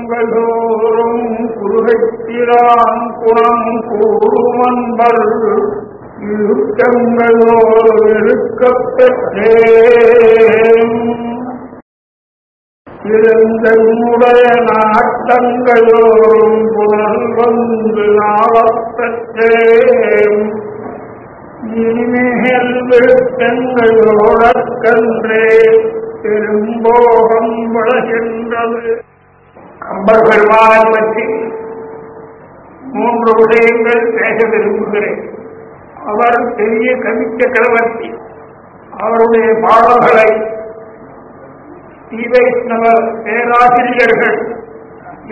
கூட்டங்களோறும் குருகைத்திரான் குணம் கூறுமன்பர் இழுக்கங்களோடு இருக்கப்பெற்றேன் இருந்தனுடைய நாட்டங்களோறும் புனல் வந்து நாளப்பெற்றேன் இனிமேல் விழுத்தங்களோடக்கன்றே பெரும்போகம் விளைகின்றது கம்பர் பெருமானை பற்றி மூன்று விடயங்கள் பேச விரும்புகிறேன். அவர் பெரிய கவித்த கிழவர்த்தி அவருடைய பாடல்களை ஸ்ரீவைஷ்ணவ பேராசிரியர்கள்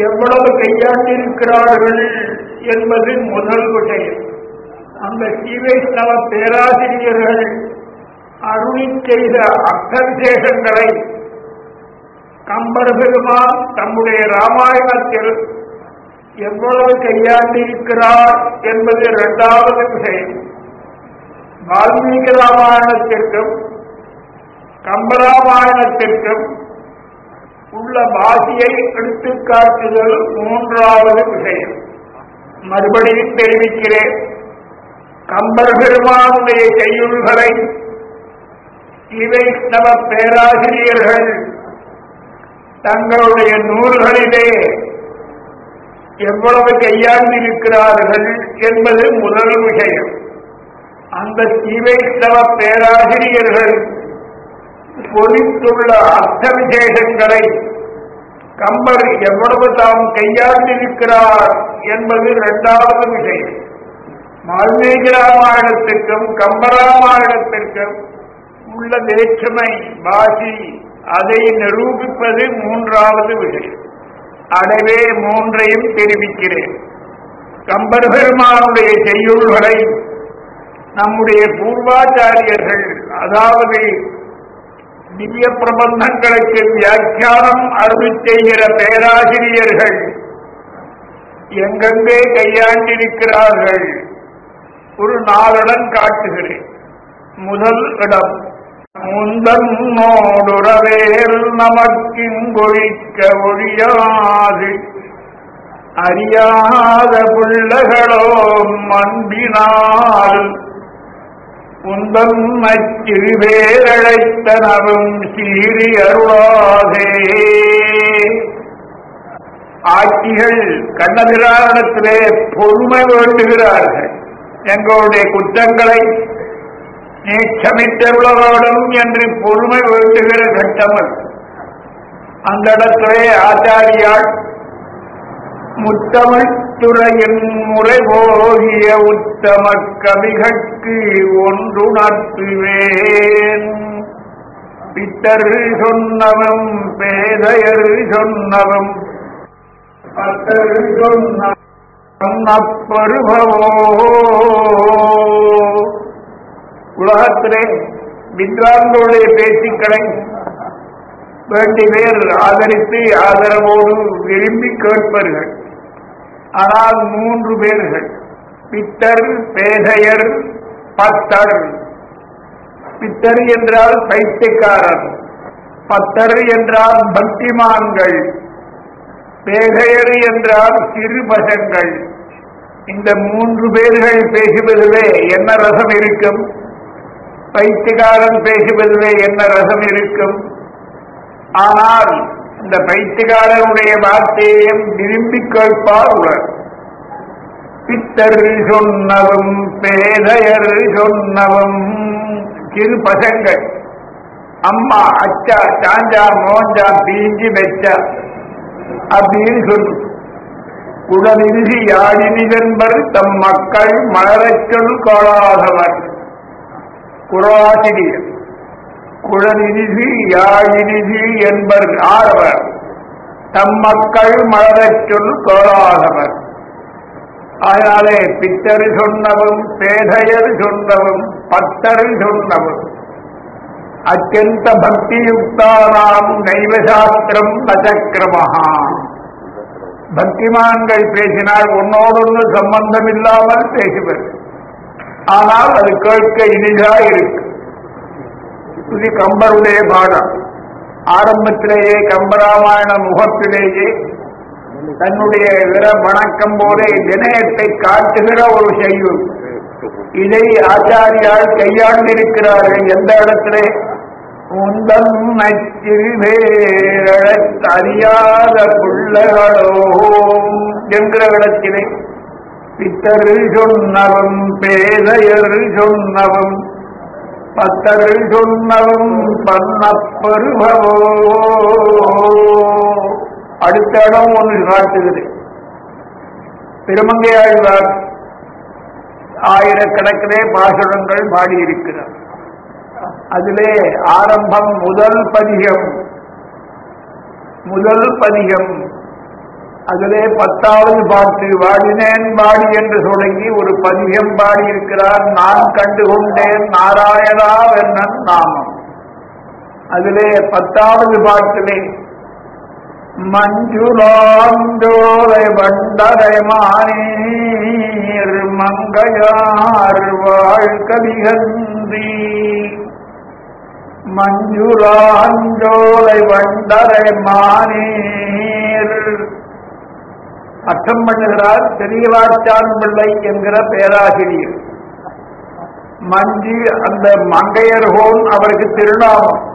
எவ்வளவு கையாண்டிருக்கிறார்கள் என்பது முதல் விஷயம் அந்த ஸ்ரீவைஷ்ணவ பேராசிரியர்கள் அருளி செய்த அர்த்தவிசேஷங்களை கம்பர் பெருமான் தம்முடைய ராமாயணத்தில் எவ்வளவு கையாண்டிருக்கிறார் என்பது இரண்டாவது விஷயம். வால்மீகி ராமாயணத்திற்கும் கம்பராமாயணத்திற்கும் உள்ள பாசியை எடுத்துக்காட்டுதல் மூன்றாவது விஷயம். மறுபடியும் தெரிவிக்கிறேன் கம்பர் பெருமானுடைய கையுள்களை இவைஷ்ணவ பேராசிரியர்கள். தங்களுடைய நூல்களிலே எவ்வளவு கையாண்டிருக்கிறார்கள் என்பது முதல் விஷயம். அந்த இவைஷ்ணவ பேராசிரியர்கள் பொறித்துள்ள அர்த்த விசேஷங்களை கம்பர் எவ்வளவு தாம் கையாண்டிருக்கிறார் என்பது இரண்டாவது விஷயம். மால்மீகி ராமாயணத்திற்கும் கம்பராமாயணத்திற்கும் உள்ள வேற்றுமை பாசி அதை நிரூபிப்பது மூன்றாவது விஷயம் அடவே மூன்றையும் தெரிவிக்கிறேன். கம்பர் பெருமானுடைய செய்யுள்களை நம்முடைய பூர்வாச்சாரியர்கள் அதாவது திவ்ய பிரபந்தங்களுக்கு வியாக்கியானம் அருள் செய்கிற பேராசிரியர்கள் எங்கெங்கே கையாண்டிருக்கிறார்கள் ஒரு நாளுடன் காட்டுகிறேன். முதல் இடம் முந்தன்னோடுறவேல் நமக்கிங்கொழிக்க ஒழியாது. அறியாத பிள்ளைகளோ அன்பினால் உந்தம் சிறுபேரழைத்தனவும் சீறி அருளாதே. ஆட்சிகள் கண்ணபிராணத்திலே பொறுமை வேண்டுகிறார்கள் எங்களுடைய குற்றங்களை நீச்சமித்தருளவோடும் என்று பொறுமை வேண்டுகிற கட்டமல் அந்த இடத்திலே ஆச்சாரியால் முத்தமிழ் துறையின் முறை போகிய உத்தம கவிகட்கு ஒன்றுணர்த்துவேன் பித்தர் சொன்னவம் பேதையர் சொன்னவம் பத்தர் சொன்ன பருவமோ உலகத்திலே வித்வான்களுடைய பேச்சுக்களை வேண்டி பேர் ஆதரித்து ஆதரவோடு விரும்பி கேட்பர்கள். ஆனால் மூன்று பேர்கள் பித்தர் பேதையர் பத்தர். பித்தர் என்றால் பைத்தியக்காரர் பத்தர் என்றால் பக்திமான்கள் பேதையர் என்றால் சிறுபகங்கள் இந்த மூன்று பேர்கள் பேசுவதிலே என்ன ரசம் இருக்கும்? பைத்தியக்காரன் பேசுவதிலே என்ன ரசம் இருக்கும்? ஆனால் இந்த பைத்தியக்காரனுடைய வார்த்தையையும் விரும்பி கேட்பார் உலர். பித்தர் சொன்னவும் பேதையர் சொன்னவும் சிறு பசங்கள் அம்மா அச்சா சாஞ்சா மோஞ்சா பீஞ்சி வெச்சா அப்படின்னு சொல்லு குடலிருதி யாழினிதன்பர் தம் மக்கள் மலரச்சொல் கோளாதவர் குராசிரியர் குழநிதி யாழினிதி என்பர் ஆரவர். தம் மக்கள் மலரச் சொல் கோளாதவர் அதனாலே பித்தர் சொன்னவும் பேதையர் சொன்னவும் பத்தர் சொன்னவும் அத்தியந்த பக்தியுக்தானாம் நைவசாஸ்திரம் நச்சக்கிரமஹா பக்திமான்கள் பேசினால் ஒன்னோடொன்று சம்பந்தம் இல்லாமல் பேசுவர். ஆனால் அது கேட்க இனிதா இருக்கு இது கம்பருடைய பாடம். ஆரம்பத்திலேயே கம்பராமாயண முகத்திலேயே தன்னுடைய விர வணக்கம் போலே வினயத்தை காட்டுகிற ஒரு செய்யும் இதை ஆச்சாரியால் கையாண்டிருக்கிறார்கள் எந்த இடத்திலே? உந்தம் நச்சிறுவேரழத் அறியாத பிள்ளைகளோ என்கிற இடத்திலே. பித்தரு சொன்னவம் பேதையர் சொன்னவம் பத்தரு சொன்னவம் பன்னப்பருபவோ அடுத்த இடம் ஒன்று காட்டுகிறது. திருமங்கையாழ்வார் ஆயிரக்கணக்கிலே பாசுரங்கள் பாடியிருக்கிறார். அதிலே ஆரம்பம் முதல் பதிகம் முதல் பதிகம் அதிலே பத்தாவது பாட்டு வாடினேன் பாடி என்று தொடங்கி ஒரு பதிகம் பாடியிருக்கிறார். நான் கண்டுகொண்டேன் நாராயணா வெண்ணன் நாமம். அதிலே பத்தாவது பாட்டிலே மஞ்சுளாந்தோலை வண்டரை மானீர் மங்கையார் வாழ்கவிகந்தி மஞ்சுளாந்தோலை வண்டரை மானீர் அர்த்தம் பண்ணுகிறார் பெரியவாச்சான் பிள்ளை என்கிற பேராசிரியர். மஞ்சி அந்த மங்கையர்கோன் அவருக்கு திருநாமம்.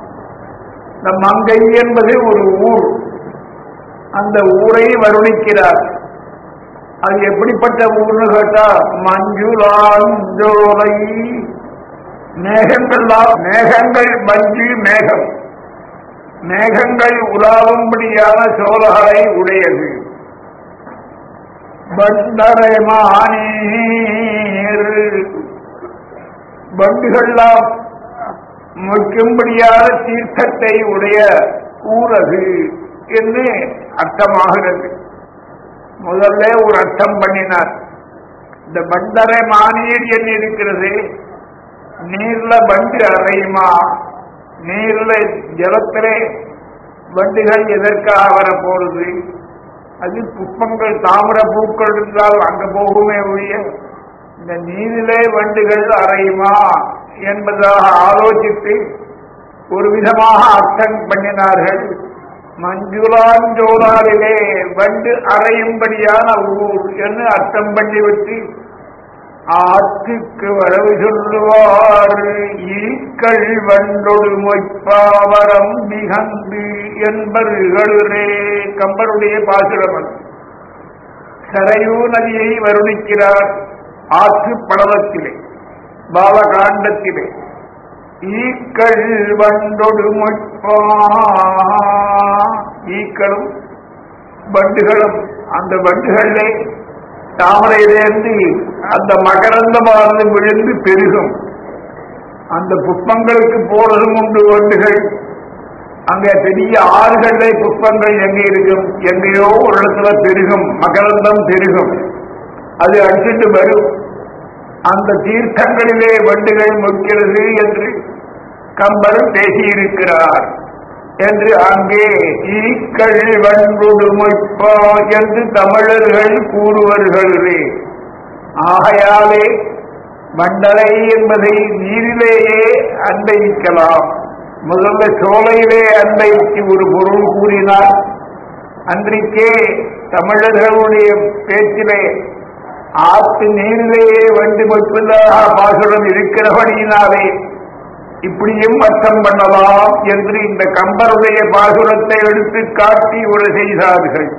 இந்த மங்கை என்பது ஒரு ஊர். அந்த ஊரை வருணிக்கிறார். அது எப்படிப்பட்ட ஊர்னு கேட்டா மஞ்சுளாஞ்சோலை. மேகங்கள்லாம் மேகங்கள் மஞ்சு மேகம். மேகங்கள் உலாவும்படியான சோழகளை உடையது. பண்டரை மானீர். பண்டுகள்லாம் முடிக்கும்படியான தீர்த்தத்தை உடைய கூறது என்று அர்த்தமாகிறது. முதல்ல ஒரு அர்த்தம் பண்ணினார். இந்த பண்டரை மானீர் என்று இருக்கிறது? நீர்ல பண்டு அறையுமா? நீர்ல ஜலத்திலே வண்டுகள் எதற்காக வரப்போறது? அதில் அது புஷ்பங்கள் தாமிர பூக்கள் இருந்தால் அங்க போகுமே ஒழிய இந்த நீரிலே வண்டுகள் அறையுமா என்பதாக ஆலோசித்து ஒரு விதமாக அர்த்தம் பண்ணினார்கள். மஞ்சுளாஞ்சோலாரிலே வண்டு அறையும்படியான ஊர் என்று அர்த்தம் பண்ணிவிட்டு ஆற்றுக்கு வரவு சொல்லுவார் ஈக்கள் வண்டொடு மொய்ப்பாவரம் மிகந்து என்பர்களே கம்பருடைய பாசுரமன் சரையூ நதியை வருணிக்கிறார் ஆற்று படலத்திலே பாலகாண்டத்திலே. ஈக்கள் வண்டொடு மொய்ப்பா ஈக்களும் வண்டுகளும் அந்த வண்டுகளிலே தாமரையிலிருந்து அந்த மகரந்தமானது விழுந்து பெருகும். அந்த புஷ்பங்களுக்கு போறதும் உண்டு வண்டுகள் அங்க பெரிய ஆறுகளிலே புஷ்பங்கள் எங்கே இருக்கும். எங்கேயோ ஒரு இடத்துல பெருகும். மகரந்தம் பெருகும். அது அடிச்சுட்டு வரும். அந்த தீர்த்தங்களிலே வண்டுகள் முக்கிறது என்று கம்பர் பேசியிருக்கிறார். என்று அங்கே ஈக்கழி வன்புடுமைப்பா என்று தமிழர்கள் கூறுவர்களே. ஆகையாலே மண்டலை என்பதை நீரிலேயே அன்பயிக்கலாம் முதல்ல சோலையிலே அன்பயித்து ஒரு பொருள் கூறினார். அன்றைக்கே தமிழர்களுடைய பேச்சிலே ஆற்று நீரிலேயே வண்டு மொய்ப்பதாக பாசுரம் இருக்கிறபடியினாலே இப்படியும் அர்த்தம் பண்ணலாம் என்று இந்த கம்பருடைய பாசுரத்தை எடுத்து காட்டி ஒரு செய்தார்கள்.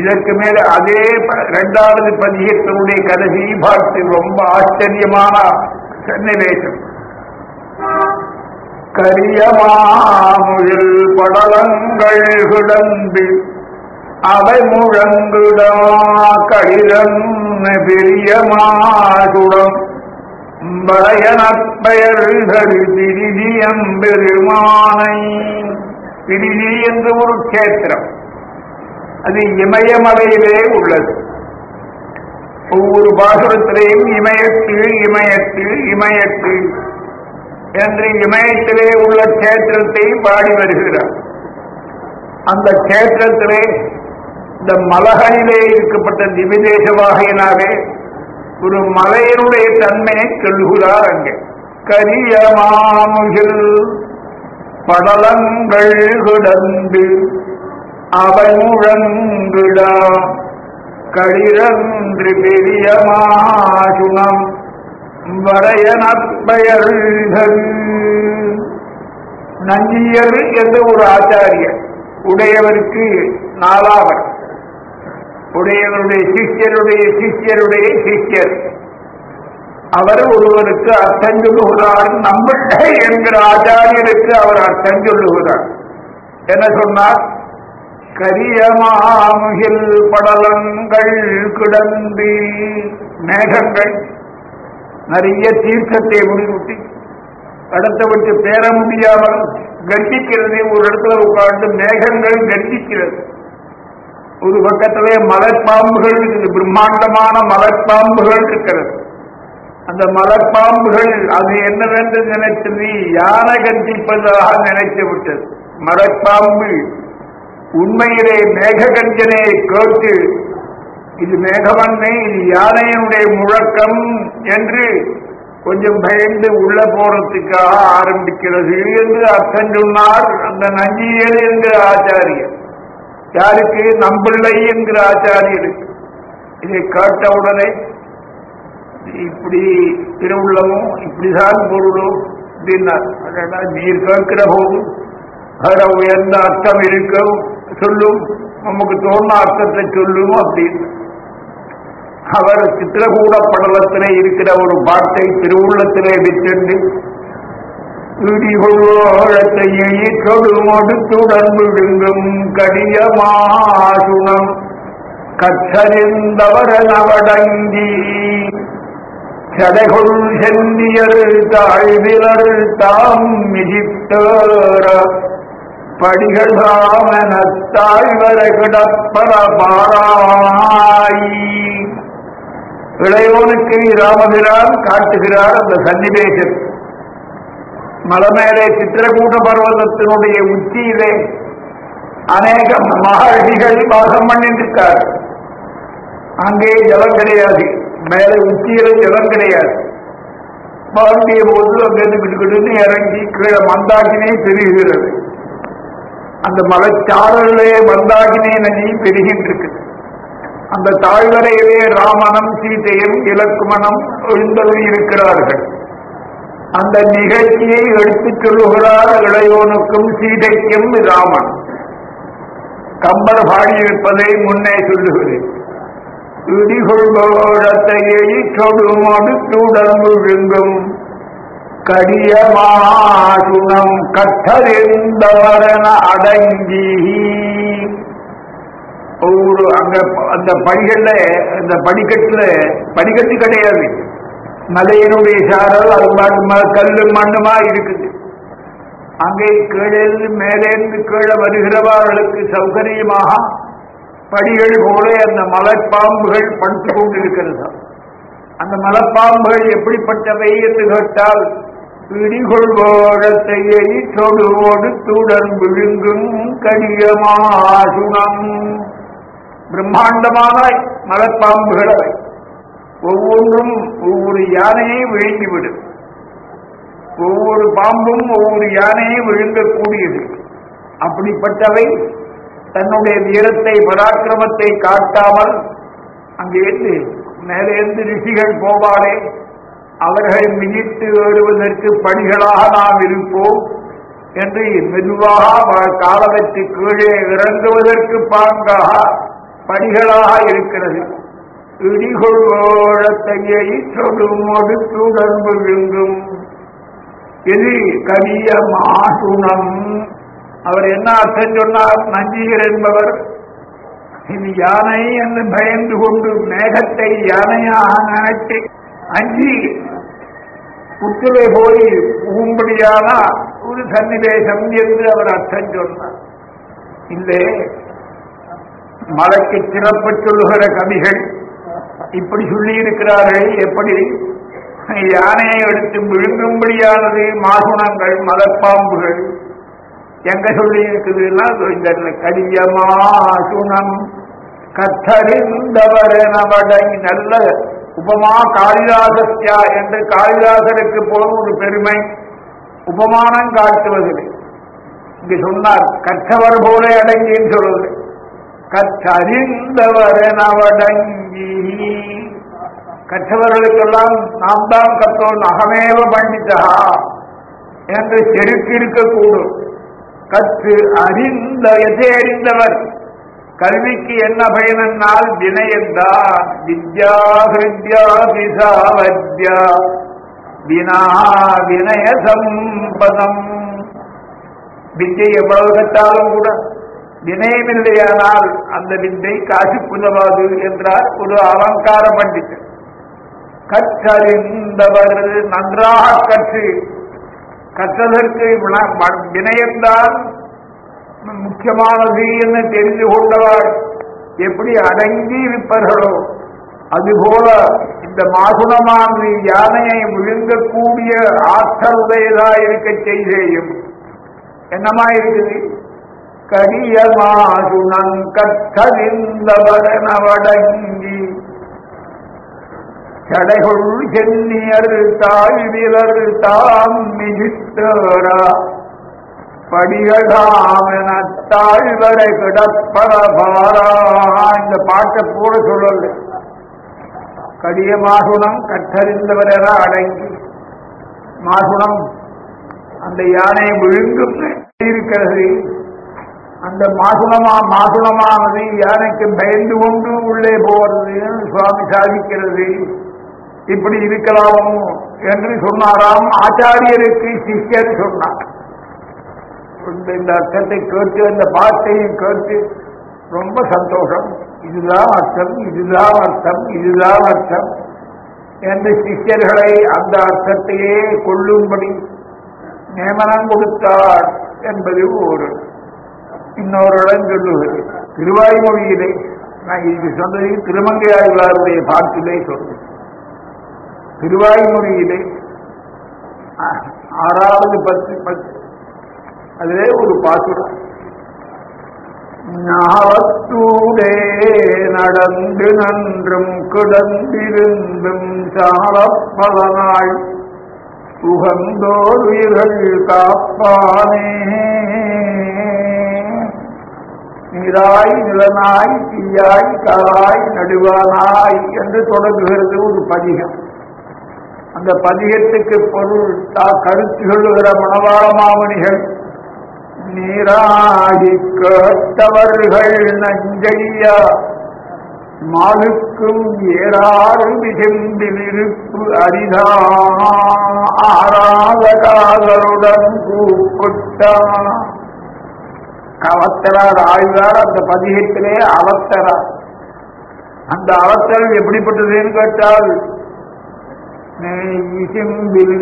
இதற்கு மேல அதே இரண்டாவது பதிகத்தினுடைய கடைசி பாட்டு ரொம்ப ஆச்சரியமான சன்னிவேசம். கரியமாமுயில் படலங்கள் கிடந்து அவை முழங்குடா கடிதம் பெரியமாசுடம் வளையனப்பெயர்கள் பிரிதியம் பெருமானை. பிரிதி என்று ஒரு கேத்திரம். அது இமயமலையிலே உள்ளது. ஒவ்வொரு பாசுரத்திலேயும் இமயத்து இமயத்து இமயத்து என்று இமயத்திலே உள்ள கேத்திரத்தை பாடி வருகிறார். அந்த கேத்திரத்திலே இந்த மலகனிலே இருக்கப்பட்ட திவிதேசமாகினாலே ஒரு மலையினுடைய தன்மையை சொல்கிறார் அங்கே கரிய மாமுகில் படலங்கள் கிடந்து அவை முழங்கிடா களிரன்று பெரிய மாசுணம் வரையனப்பெயர்கள் நஞ்சியர் என்று ஒரு ஆச்சாரியர் உடையவருக்கு நாலாவர் உடையவருடைய சிஷ்யருடைய சிஷ்யருடைய சிஷ்யர். அவர் ஒருவருக்கு அர்த்தம் சொல்லுகிறார் நம்மள என்கிற ஆச்சாரியருக்கு அவர் அர்த்தம் சொல்லுகிறார். என்ன சொன்னார்? கரியமாமுகில் படலங்கள் கிடந்து மேகங்கள் நிறைய தீர்த்தத்தை முடிவுட்டி இடத்தை விட்டு பேர முடியாமல் கர்ஜிக்கிறது ஒரு இடத்துல உட்கார்ந்து மேகங்கள் கர்ஜிக்கிறது ஒரு பக்கத்திலே மலர்பாம்புகள் இருக்குது. பிரம்மாண்டமான மலர்பாம்புகள் இருக்கிறது. அந்த மலர்பாம்புகள் அது என்னவென்று நினைத்தது யானை கஞ்சிப்பதாக நினைத்து விட்டது. மலர்பாம்பு உண்மையிலே மேக கஞ்சனையை கேட்டு இது மேகவன்மை இது யானையினுடைய முழக்கம் என்று கொஞ்சம் பயந்து உள்ள போறதுக்காக ஆரம்பிக்கிறது என்று அர்த்தம் சொன்னார் அந்த நஞ்சியல் என்று ஆச்சாரியர் யாருக்கு? நம்பிள்ளை என்கிற ஆச்சாரியருக்கு இதை கேட்டவுடனே இப்படி திருவுள்ளமும் இப்படிதான் பொருளும் அப்படின்னார். நீர் கேட்கிற போது அதுல உயர்ந்த அர்த்தம் இருக்கும் சொல்லும் நமக்கு தோன்ற அர்த்தத்தை சொல்லும் அப்படின்னு. அவர் சித்திரகூட படலத்திலே இருக்கிற ஒரு பாட்டை திருவுள்ளத்திலே விட்டு இடிகொள்ளத்தையை தொடுமொடுத்துடன் விழுங்கும் கடியமாசுணம் கற்றறிந்தவர் நவடங்கி சடைகொள் சென்னியர் தாழ்விலர் தாம் மிதித்தோர படிகள் தாழ்வர கிடப்பட பாராய் இளையோனுக்கு ராமபிரான் காட்டுகிறார் அந்த சன்னிவேசத்தை மலமேலே சித்திரகூட பர்வதத்தினுடைய உச்சியிலே அநேக மகர்ஷிகள் வாசம் பண்ணிருக்கார் அங்கே ஜலம் கிடையாது மேலே உச்சியில ஜலம் கிடையாது வாழ்க்கைய போது அங்கிருந்து கிட்டுக்கிட்டு இறங்கி கீழே மந்தாகினே பெருகிறது அந்த மலைச்சாரலே மந்தாகினே நதி பெருகின்றிருக்கு அந்த தாழ்வரையிலே ராமனும் சீதையும் இலக்குமணம் எழுந்தருளி இருக்கிறார்கள் அந்த நிகழ்ச்சியை எடுத்துச் சொல்லுகிறார் இளையோனுக்கும் சீதைக்கும் ராமன். கம்பர் பாடியிருப்பதை முன்னே சொல்லுகிறேன். இடிகொள்வோடத்தையை தொடுமொடு துடன் விழுங்கும் கடியமாசுணம் கற்றறிந்தவரன அடங்கி. ஒரு அங்க அந்த படிகள்ல அந்த படிக்கட்டுல படிக்கட்டு கிடையாது. மலையினுடைய சாரல் அது ம- கல்லு மண்ணுமா இருக்குது. அங்கே கீழிருந்து மேலேந்து கீழே வருகிறவர்களுக்கு சௌகரியமாக படிகள் போல அந்த மலைப்பாம்புகள் படுத்துக் கொண்டிருக்கிறது. அந்த மலைப்பாம்புகள் எப்படிப்பட்டவை என்று கேட்டால் பிடிகொள்வோடத்தையை தொடுவோடு துடன் விழுங்கும் கடியமாசுணம் பிரம்மாண்டமான மலைப்பாம்புகள் அவை. ஒவ்வொன்றும் ஒவ்வொரு யானையை விழுங்கிவிடும். ஒவ்வொரு பாம்பும் ஒவ்வொரு யானையை விழுங்கக்கூடியது. அப்படிப்பட்டவை தன்னுடைய வீரத்தை பராக்கிரமத்தை காட்டாமல் அங்கேருந்து மேலேந்து ரிஷிகள் போவாரே. அவர்கள் மிதித்து ஏறுவதற்கு பணிகளாக நாம் இருப்போம் என்று மெதுவாக காலவற்று கீழே இறங்குவதற்கு பாங்காக படிகளாக இருக்கிறது. இடிகொள்வோழத்தையை சொல்லும் துடர்பு விழுங்கும். இது கரிய மாசுணம். அவர் என்ன அர்த்தம் சொன்னார்? நஞ்சீகர் என்பவர். இது யானை என்று பயந்து கொண்டு மேகத்தை யானையாக நினைத்து அஞ்சி புத்திலே போய் புகும்படியான ஒரு சன்னிவேசம் என்று அவர் அர்த்தம் சொன்னார். இல்லை மலைக்கு சிறப்பு சொல்லுகிற கவிகள் இப்படி சொல்லி இருக்கிறார்கள் எப்படி? யானையை எடுத்து விழுங்கும்படியானது மாசுணங்கள் மலப்பாம்புகள் எங்க சொல்லி இருக்குதுன்னா இந்த கடியமாசுணம் கத்தறிந்தவர் நவடை நல்ல உபமா காளிதாசஸ்யா என்று காளிதாசருக்கு போல ஒரு பெருமை. உபமானம் காட்டுவதில்லை. இங்கு சொன்னார் கற்றவர் போல அடங்கின்னு சொல்லுது கற்றறிந்தவரன் அவடங்கி கற்றவர்களுக்கெல்லாம் நாம் தான் கற்றோன் அகமேவ பண்டிதா என்று செருக்கிருக்கக்கூடும் கற்று அறிந்த எதை அறிந்தவர் கல்விக்கு என்ன பயனென்னால் வினயந்தான் வித்யா ஹிருத்யா விசாவத்யா வினா வினய சம்பதம் வித்தை எவ்வளவு கற்றாலும் கூட வினயமில்லையானால் அந்த விந்தை காசு புலவாது என்றார் ஒரு அலங்கார பண்டிதர் கற்றறிந்தவர் நன்றாக கற்று கற்றதற்கு வினயம்தான் முக்கியமானது என்று தெரிந்து கொண்டவர் எப்படி அடங்கி இருப்பார்களோ அதுபோல இந்த மாசுணமானது யானையை விழுங்கக்கூடிய ஆற்றல் உடையதா இருக்க செய்தேயும். என்னமா இருக்குது? கடிய மாசுணம் கற்றறிந்தவரனவடங்கி சடைகொள் சென்னியர் தாழ்விலர் தாம் மிகித்தரா படிகடாமென தாழ்வரை கிடப்பட பாரா இந்த பாட்டை கூட சொல்லல கடிய மாசுணம் கற்றறிந்தவரென அடங்கி. மாசுணம் அந்த யானை விழுங்கும் இருக்கிறது. அந்த மாசுணமா மாசுணமானது யானைக்கு பயந்து கொண்டு உள்ளே போவது சுவாமி சாதிக்கிறது. இப்படி இருக்கலாமோ என்று சொன்னாராம். ஆச்சாரியருக்கு சிஷ்யர் சொன்னார். இந்த இந்த அர்த்தத்தை கேட்டு அந்த பாட்டையும் கேட்டு ரொம்ப சந்தோஷம். இதுதான் அர்த்தம் இதுதான் அர்த்தம் இதுதான் அர்த்தம் என்று சிஷ்யர்களை அந்த அர்த்தத்தையே கொள்ளும்படி நியமனம் கொடுத்தார் என்பது ஒரு இன்னொரு இடம் சொல்லுவது திருவாய்மொழியிலே நான் இது சொன்னது திருமங்கையாழ்வாருடைய பாட்டிலே சொல்றேன் திருவாய்மொழியிலே ஆறாவது பத்து பத்து அதிலே ஒரு பாசுரம். ஞாபத்தூடே நடந்து நன்றும் கிடந்திருந்தும் சாலப்பதனாய் பல நாள் உகந்தோர் உயிர்கள் காப்பானே. நீராய் நிலனாய் தீயாய் தராய் நடுவானாய் என்று தொடங்குகிறது ஒரு பதிகம். அந்த பதிகத்துக்கு பொருள் தா கருத்து சொல்லுகிற மணவாள மாமணிகள் நீராகி கேட்டவர்கள் நஞ்சையா மாலுக்கும் ஏறாறு மிகுந்தில் இருப்பு அரிதா ஆராதகாதருடன் கூப்பிட்டான் அவத்தரார் ஆழ்வார் அந்த பதிகத்திலே அவத்தரார் அந்த அவத்தரம் எப்படிப்பட்டதுன்னு கேட்டால் இசிம்பில்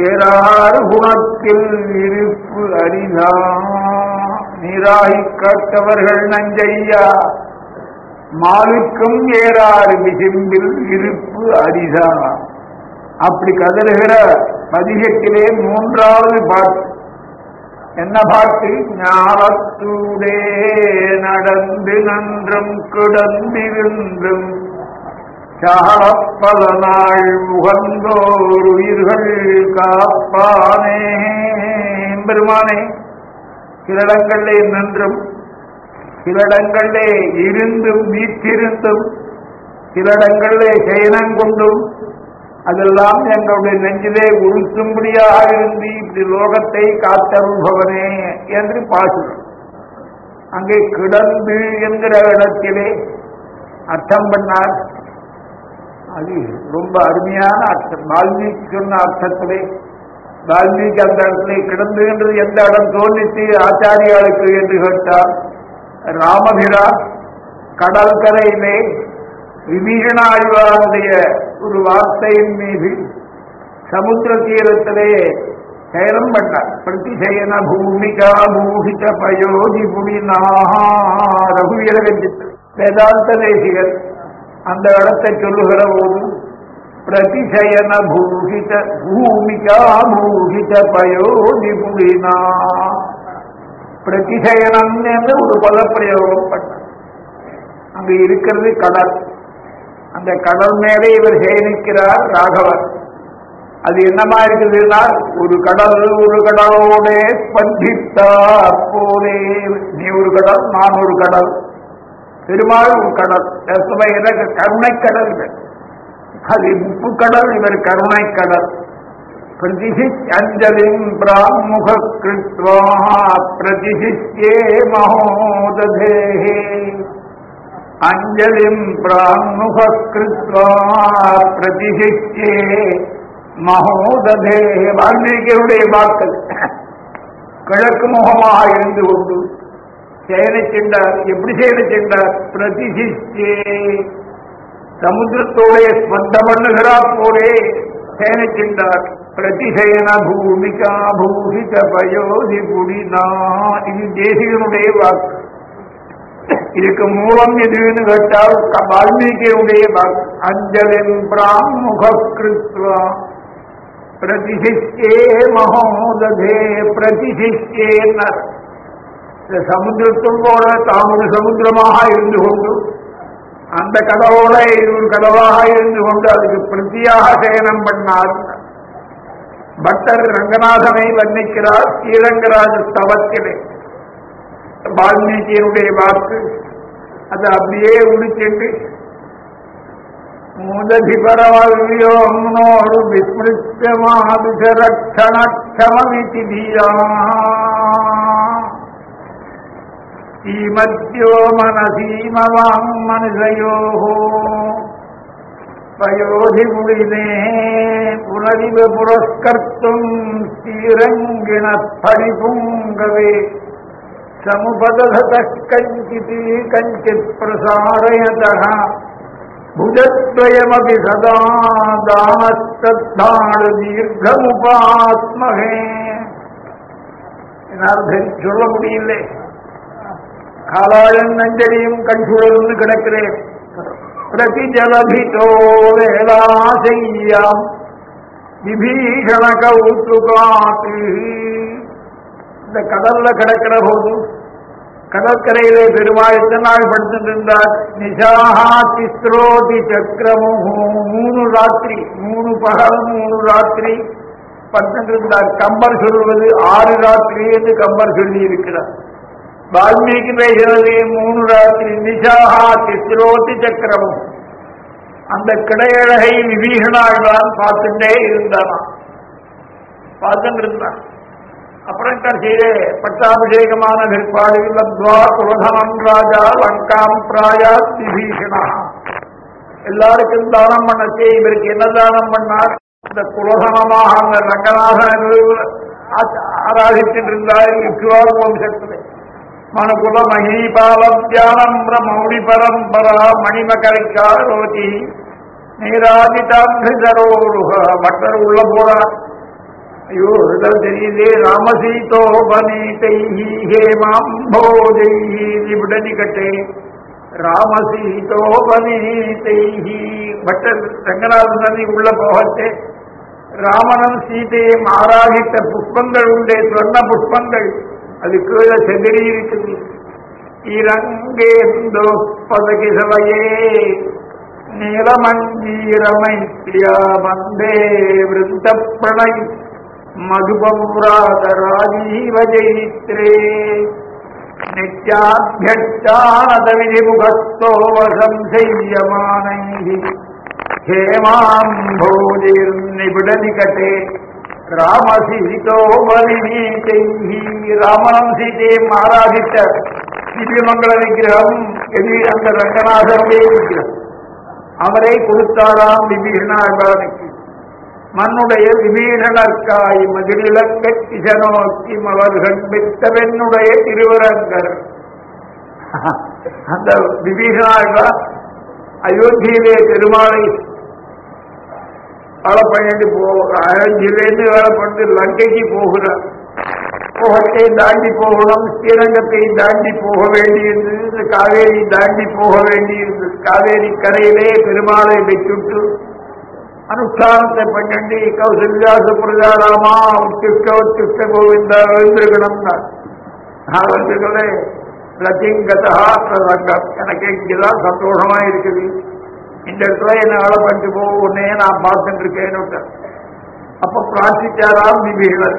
ஏறாறு குணத்தில் இருப்பு அரிதா. நீராகி கேட்டவர்கள் நஞ்சையா. மாலுக்கும் ஏறாறு விசிம்பில் இருப்பு அரிதா. அப்படி கதறுகிற பதிகத்திலே மூன்றாவது பாட்டு என்ன பாட்டு ஞானத்தூடே நடந்து நன்றும் கிடந்திருந்தும் சாலப்பல நாள் உகந்தோர் உயிர்கள் காப்பானே பெருமானே சிலடங்களிலே நின்றும் சிலடங்களிலே இருந்தும் வீற்றிருந்தும் சிலடங்களிலே செயனங்கொண்டும் அதெல்லாம் எங்களுடைய நெஞ்சிலே உறுத்தும்படியாக இருந்து இப்படி லோகத்தை காத்தருபவனே என்று பாசுகிறோம் அங்கே கிடந்து என்கிற இடத்திலே அர்த்தம் பண்ணார். அது ரொம்ப அருமையான அர்த்தம். வால்மீகி சொன்ன அர்த்தத்திலே வால்மீகி அந்த இடத்திலே கிடந்து என்று எந்த இடம் தோன்றித்து ஆச்சாரியாளுக்கு என்று கேட்டார். ராமபிரா கடற்கரையிலே விபீஷணாழ்வாருடைய ஒரு வார்த்தையின் மீது சமுத்திர தீரத்திலே சயனம் பண்ணார் பிரதிசயன பூமிகா பூஷித பயோதி புவினா ரகுவீர வேதாந்த தேசிகர் அந்த இடத்தை சொல்லுகிற போது பிரதிசயன பூஷித பூமிகா பூஷித பயோதி புவினா பிரதிசயனம் என்று ஒரு பதப்பிரயோகம் பண்ணார் அங்கு இருக்கிறது கடல் அந்த கடல் மேலே இவர் சேனிக்கிறார் ராகவர் அது என்னமா இருக்குதுன்னா ஒரு கடல் ஒரு கடலோட பண்டித்தார் போலே. நீ ஒரு கடல் நான் ஒரு கடல். பெருமாள் ஒரு கடல். எனக்கு கருணை கடல் இவர். அது உப்பு கடல் இவர் கருணை கடல். அஞ்சலிம் பிராமுக கிருத்வா பிரதிஷிஷ்யே மகோதேகே அஞ்சலிம் பிராமுக கிருத்வா பிரதிஷிஷ்யே மகோததே வால்மீகியுடைய வாக்கள் கிழக்கு முகமாக இருந்து கொண்டு செயலை சென்றார் எப்படி செயலை சென்றார் பிரதிசிஷ்டே சமுத்திரத்தோடைய ஸ்பந்த பண்ணுகிறார் போலே செயலை சென்றார் பிரதிசயன பூமிகா பூஷித பயோதி குடினா இது தேசிகனுடைய வாக்கு இதுக்கு மூலம் எதுன்னு கேட்டால் வால்மீகியுடைய வாக்கு அஞ்சலின் பிராமுக கிருத்வா பிரதிசிஷ்டே மகோததே பிரதிசிஷ்டேன்னர் இந்த சமுத்திரத்தும் போல தாம் ஒரு சமுத்திரமாக இருந்து கொண்டு அந்த கடவோட இது ஒரு கடவாக இருந்து கொண்டு அதுக்கு பிரத்தியாக சேனம் பண்ணார். பட்டர் ரங்கநாதனை வர்ணிக்கிறார் ஸ்ரீரங்கராஜ ஸ்தவத்திலே வால்மீகியனுடைய வாக்கு. அது அப்படியே உடிச்சிட்டு மூததிபரவல்யோம்னோடு விஸ்மிருத்தமாபிஷரக்ஷணக்ஷமமிதி தீயா ஸ்ரீமத்யோ மனசீமவாங் மனுஷயோः பயோதிகுடினே புனரிவ புரஸ்கர்த்தும் ஸ்ரீரங்கிண பரிபுங்கவே समुपदधतः कञ्चित् कञ्चित् प्रसारयतः भुजद्वयमपि सदा दानस्तद्धाळु दीर्घमुपास्महे அர்த்தம் சொல்ல முடியல காலாழன் நஞ்சடியும் கண் சுழர்ந்து கிடக்கிறேன் பிரதி ஜலபிதோ வேளாசையாம் விபீஷண கௌத்துகாத்து இந்த கடல்ல கிடக்கிற போது கடற்கரையிலே பெருமாள் எத்தனை நாள் படுத்துட்டு இருந்தார் நிஷாஹா திஸ்ரோதி மூணு ராத்திரி மூணு பகல் மூணு ராத்திரி படுத்துட்டு கம்பர் சொல்வது ஆறு ராத்திரி என்று கம்பர் சொல்லி இருக்கிறார் வால்மீகி பேசுவது மூணு ராத்திரி நிஷாஹா திஸ்ரோதி சக்கரமும். அந்த கிடையழகை விபீஷணாழ்வான் பார்த்துட்டே இருந்தானா பார்த்துட்டு இருந்தான் அப்புறம் கடைசியிலே பட்டாபிஷேகமான பிற்பாடு லத்வா குலதனம் ராஜா லங்காம் பிராயா விபீஷணா எல்லாருக்கும் தானம் பண்ணச்சே இவருக்கு என்ன தானம் பண்ணார்? இந்த குலதனமாக அந்த ரங்கநாதன் ஆராதிச்சுட்டு இருந்தார் இக்ஷுவார் வம்சத்திலே மனுகுல மகீபாலம் தியானம் மௌடி பரம்பரா மணிமகரிக்காரோதி நீராதிதாபிதரோருக பட்டர் உள்ள போறார். ஐயோ இதெல்லாம் தெரியுதே ராமசீதோ பனீதை ஹேமாம்போதை விடனி கட்டே ராமசீதோ பனீதை பட்டர் ரங்கநாதன் உள்ள போகத்தே ராமனும் சீதையும் ஆராதித்த புஷ்பங்கள் உண்டே சொன்ன புஷ்பங்கள் அது கீழே செதறி இருக்குது இறங்கேந்தோ பதகிசலையே நீலமஞ்சீரமைத்யா வந்தே விருந்த பிரணை மதுபவ்ராதராஜீவ ஜெயித்ரே நித்யாபியட்சானதவிமுகஸ்தோ வசம் செய்யமானைः ஹேமாம்போதிர்நிபிடநிகட்டே ராமசீதோ பலினீதைः ராமனம் சீதையும் ஆராதித்த திவ்யமங்கள விக்கிரகம் எதி அந்த ரங்கநாதனுடைய விக்கிரகம் அவரை கொடுத்தாராம் விபீஷணாழ்வானுக்கு மண்ணுடைய விபீஷணர்க்காய் மதிலிழக்கி நோக்கி அவர்கள் பெற்றவென்னுடைய திருவரங்கர். அந்த விபீஷணாழ்வார் அயோத்தியிலே பெருமாளை வேலை பண்ணிட்டு போ அயோத்தியிலேருந்து வேலை பண்ணிட்டு லங்கைக்கு போகிறார். கோகத்தை தாண்டி போகணும் ஸ்ரீரங்கத்தை தாண்டி போக வேண்டியிருந்தது காவேரி தாண்டி போக வேண்டியிருந்தது. காவேரி கரையிலே பெருமாளை வச்சுட்டு அனுஷ்டானத்தை பண்ணிட்டு கௌசல்யாசு பிரஜாராமா உத்திஷ்ட உத்திஷ்ட கோவிந்தா எழுந்திருக்கணும்னா. நான் வந்துகளே ரத்திங்கதா எனக்கு இங்கதான் சந்தோஷமா இருக்குது. இந்த இடத்துல என்ன வேலை பண்ணிட்டு போ உன்னையே நான் பார்த்துட்டு இருக்கேன்னு அப்ப பிரார்த்திச்சாராம் விபீஷணர்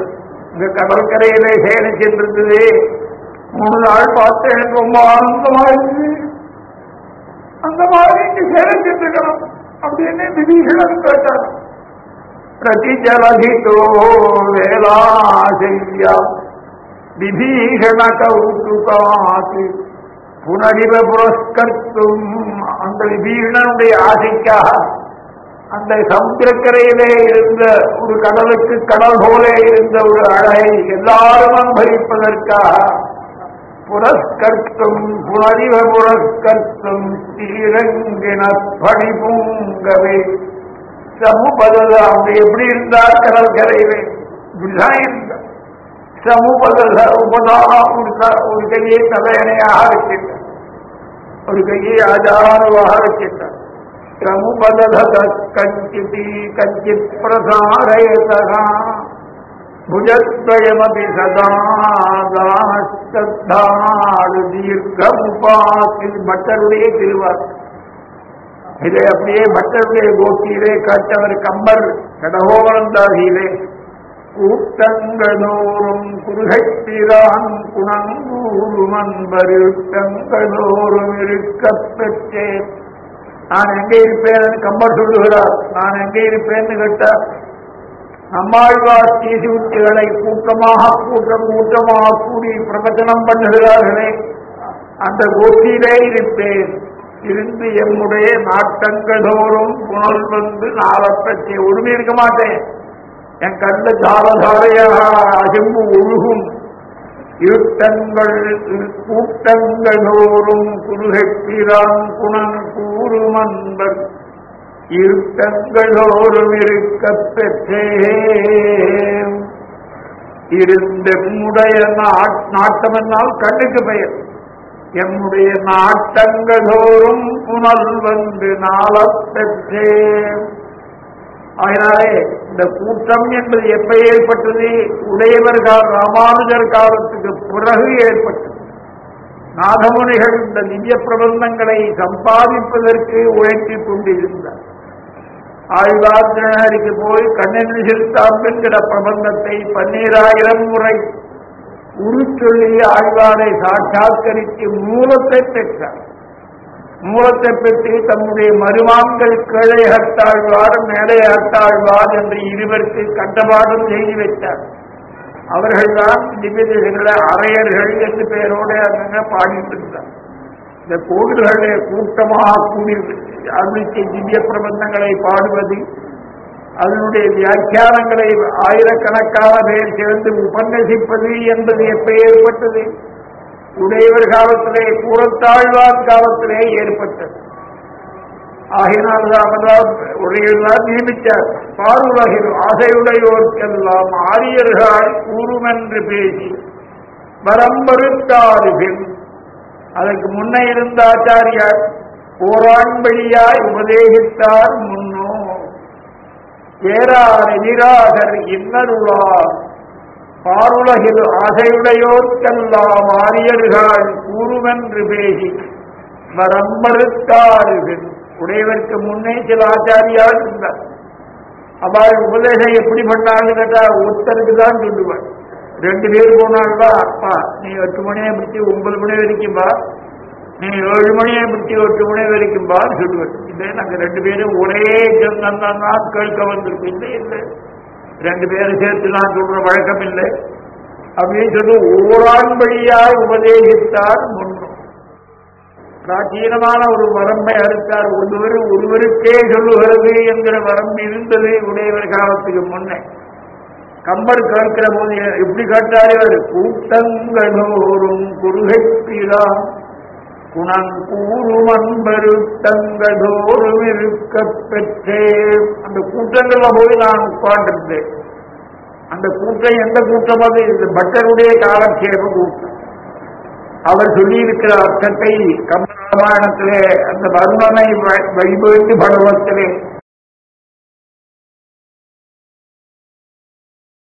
இந்த கடற்கரையிலே சேனை சென்றிருந்தது. மூணு நாள் பார்த்து எனக்கு ரொம்ப ஆனந்தமா இருக்கு. அந்த மாதிரி இங்க சேனை அப்படின்னு விபீஷணன் கேட்டார். பிரதிஜலதிதோ வேலாசையா விபீஷண கௌதுகாத்து புனரிவ புரஸ்கர்த்தும். அந்த விபீஷணனுடைய ஆசைக்காக அந்த சமுத்திரக்கரையிலே இருந்த ஒரு கடலுக்கு கடல் போலே இருந்த ஒரு அழகை எல்லாரும் அனுபவிப்பதற்காக புரஸ்கர்த்தும் புனரிவ புரஸ்கர்த்தும் ஸ்ரீரங்கின படிபூங்கவே சமுபதல அவங்க எப்படி இருந்தார் கடற்கரையிலே இப்படிதான் இருந்தார் சமுபதல உபதான ஒரு த- ஒரு கையை தலையணையாக வச்சிருந்தார் ஒரு கையை ஆதாரமாக வச்சிருந்தார் சமுபதல கஞ்சிதி கஞ்சித் பிரசாரயதா புஜத்வயமபி சதா தானஸ்தாடு பட்டருடைய திருவார். இதை அப்படியே பட்டருடைய கோஷ்டியிலே காட்டவர் கம்பர் கடகோவலந்தாகியிலே கூட்டங்களோறும் குருகைத்திரான் குணங்கூறும் அன்பருட்டங்களோறும் இருக்க பெற்றேன். நான் எங்கே இருப்பேன் கம்பர் சொல்லுகிறார். நான் எங்கே இருப்பேன்னு கேட்டார். நம்மாழ்வார் தீசுத்திகளை கூட்டமாக கூட்டம் கூட்டமாக கூடி பிரவச்சனம் பண்ணுகிறார்களே அந்த கோஷ்டியிலே இருப்பேன். இருந்து எம்முடைய நாட்டங்களோறும் புனல் வந்து நாளப்பற்றி ஒழுமை இருக்க மாட்டேன். என் கண்ட ஜாலதாரையாக அசம்பு ஒழுகும் இருட்டங்கள் கூட்டங்களோறும் குருகப்பிரான் குணன் கூறும் அன்பர் இருக்கப் பெற்றேன் இருந்த நாட்- நாட்டம் என்னால் கண்ணுக்கு பெயர். எம்முடைய நாட்டங்களோறும் புனல் வந்து நாளப் பெற்றேன் அதனாலே இந்த கூட்டம் என்பது எப்ப ஏற்பட்டது? உடையவர்கால் ராமானுஜர் காலத்துக்கு பிறகு ஏற்பட்டது. நாதமுனிகள் இந்த நிஜ பிரபந்தங்களை சம்பாதிப்பதற்கு உழைத்துக் கொண்டிருந்தார். ஆழ்வார்க்கு போய் கண்ணன் செலுத்தாம் என்கிற பிரபந்தத்தை பன்னீராயிரம் முறை உருச்சொல்லி ஆழ்வாரை சாட்சாத்கரித்து மூலத்தை பெற்றார். மூலத்தை பெற்று தம்முடைய மருமான்கள் கீழே அட்டாழ்வார் மேலே அட்டாழ்வார் என்று இருவருக்கு கண்டபாடம் செய்து வைத்தார். அவர்கள்தான் திவ்யதேசங்கள அறையர்கள் என்று பெயரோடு அங்க பாடிட்டு இருந்தார். இந்த கோவில்களே கூட்டமாக கூடி அருளிச்சை திவ்ய பிரபந்தங்களை பாடுவது அதனுடைய வியாக்கியானங்களை ஆயிரக்கணக்கான பேர் சேர்ந்து உபன்யசிப்பது என்பது எப்ப ஏற்பட்டது? உடையவர் காலத்திலே கூறத்தாழ்வார் காலத்திலே ஏற்பட்டது. ஆகினால்தான் உடையெல்லாம் நியமித்தார். பாருலகில் ஆசையுடையோர்க்கெல்லாம் ஆரியர்கள் கூறுமென்று பேசி வரம்பருத்தாருகள் அதற்கு முன்னே இருந்த ஆச்சாரியார் ஓராண்படியாய் உபதேசித்தார் முன்னோ ஏறார் எதிராகர் இன்னருளார். பாருலகில் ஆசையுடையோர்க்கெல்லாம் ஆரியர்கள் கூறுவென்று பேசி வரம்பருத்தார்கள் உடையவருக்கு முன்னே சில ஆச்சாரியார் இருந்தார். அவள் உபதேசம் எப்படி பண்ணாங்க கேட்டால் ஒருத்தருக்கு தான் சொல்லுவார். ரெண்டு பேர் போனாங்களா அப்பா. நீ எட்டு மணியை பிடிச்சி ஒன்பது மணி வரைக்கும் பா நீ ஏழு மணியை பிடிச்சி எட்டு மணி வரைக்கும் பா சொல்லுவார் இல்லை நாங்கள் ரெண்டு பேரும் ஒரே சொன்னா கேட்க வந்திருக்கோம் இல்லை இல்லை. ரெண்டு பேரும் சேர்த்து நான் சொல்ற வழக்கம் இல்லை. அப்படின்னு சொல்லி ஓரான்படியாய் உபதேசித்தார் முன்னும். பிராச்சீனமான ஒரு வரம்பை அறுத்தார். ஒருவர் ஒருவருக்கே சொல்லுகிறது என்கிற வரம்பு இருந்தது உடையவர் காலத்துக்கு முன்னே. கம்பர் காக்கிற போது எப்படி கேட்டார்? இவர் கூட்டங்களோறும் குணம் குணங்கூறும் அன்பருத்தங்களோரும் இருக்க பெற்றே. அந்த கூட்டங்கள்ல போய் நான் உட்கார்ந்திருந்தேன். அந்த கூட்டம் எந்த கூட்டம் அது இந்த பட்டருடைய காலக்ஷேப கூட்டம். அவர் சொல்லியிருக்கிற அர்த்தத்தை கம்பராமாயணத்திலே அந்த வருணனை வைபவத்து பகவத்திலே